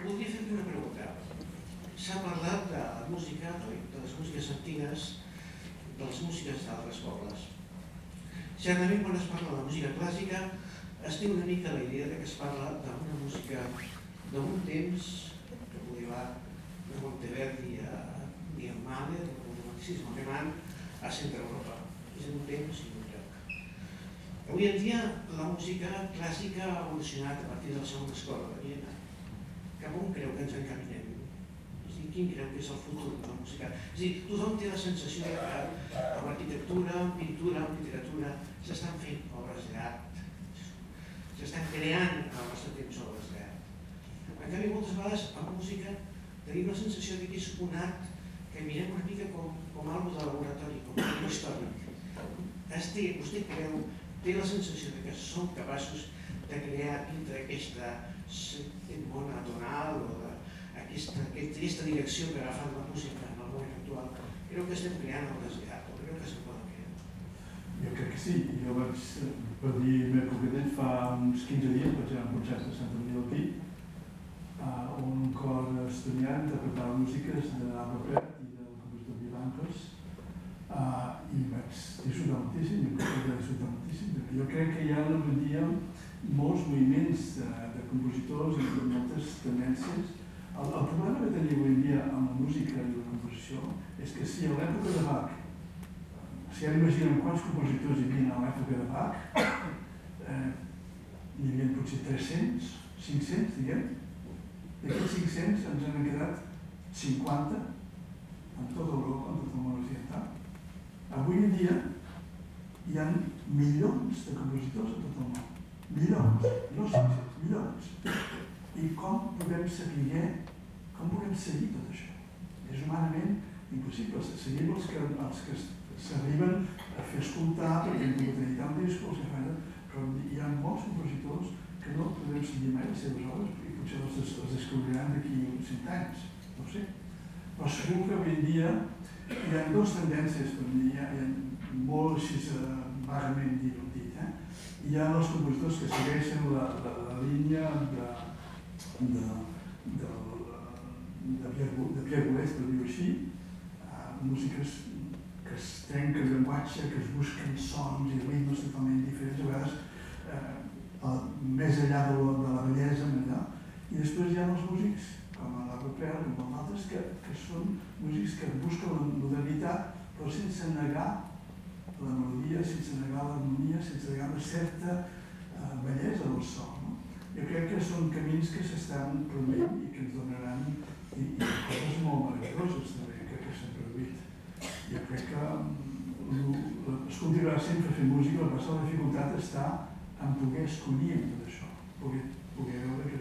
Voldria fer-li una pregunta. S'ha parlat de la música de les músiques antigues, de les músiques d'altres pobles. Certament, quan es parla de música clàssica, es té una mica la idea de que es parla d'una música d'un temps que podria de Monteverdi a, Mahler, del romanticisme alemany, a Centre Europa. És un temps i un lloc. Avui en dia, la música clàssica ha evolucionat a partir de la segona escola de Viena. Cap on creu que ens encaminem? És dir, quin creu que és el futur de la música? És dir, tothom té la sensació de que amb arquitectura, amb pintura, amb literatura, s'estan fent obres d'art s'estan creant al nostre temps obres d'art. En canvi, moltes vegades amb música tenim la sensació que és un art que mirem una mica com, com algo de laboratori, com algo històric. Es té, vostè creu, té la sensació de que som capaços de crear dintre aquesta món atonal o d'aquesta aquesta direcció que ha agafat la música en el moment actual. Creu que estem creant obres d'art, o creu que se'n poden crear? Jo crec que sí. Jo vaig, per dir concretament, fa uns 15 dies vaig anar a un concert de Sant Andreu del Pi, un cor estudiant interpretava músiques de Pret i del compositor Vivancos, uh, i vaig disfrutar moltíssim, i vaig disfrutar moltíssim. Jo crec que hi ha avui dia molts moviments de, de compositors i de moltes tendències. El, el problema que tenim avui dia amb la música i la composició és que si a l'època de Bach si ara imaginem quants compositors hi havia a l'època de Bach, eh, hi havia potser 300, 500, diguem. D'aquests 500 ens han quedat 50 en tota Europa, en tot el món occidental. Avui en dia hi ha milions de compositors a tot el món. Milions, no 500, milions. I com podem saber, com podem seguir tot això? És humanament impossible. Seguim els que, els que s'arriben a fer escoltar perquè hem pogut editar un discurs, però hi ha molts compositors que no podem seguir mai les seves obres potser els, els descobriran d'aquí uns 100 anys, no sé. Però segur que avui dia hi ha dues tendències, per mi, hi ha, hi ha molt així uh, vagament divertit. Eh? Hi ha els compositors que segueixen la, la, la línia de, de, de, de, Pierre, de Pierre Boulez, per dir-ho així, uh, músiques que es trenca el llenguatge, que es busquen sons i ritmes totalment diferents, a vegades eh, més enllà de, de la bellesa, allà. I després hi ha els músics, com la Rupert, com altres, que, que són músics que busquen la modernitat, però sense negar la melodia, sense negar l'harmonia, sense negar una certa eh, bellesa del so. No? Jo crec que són camins que s'estan produint i que ens donaran i, i coses molt meravelloses també jo crec que mm, es continuarà sempre fent música, la passada dificultat està en poder escollir tot això, poder, poder veure que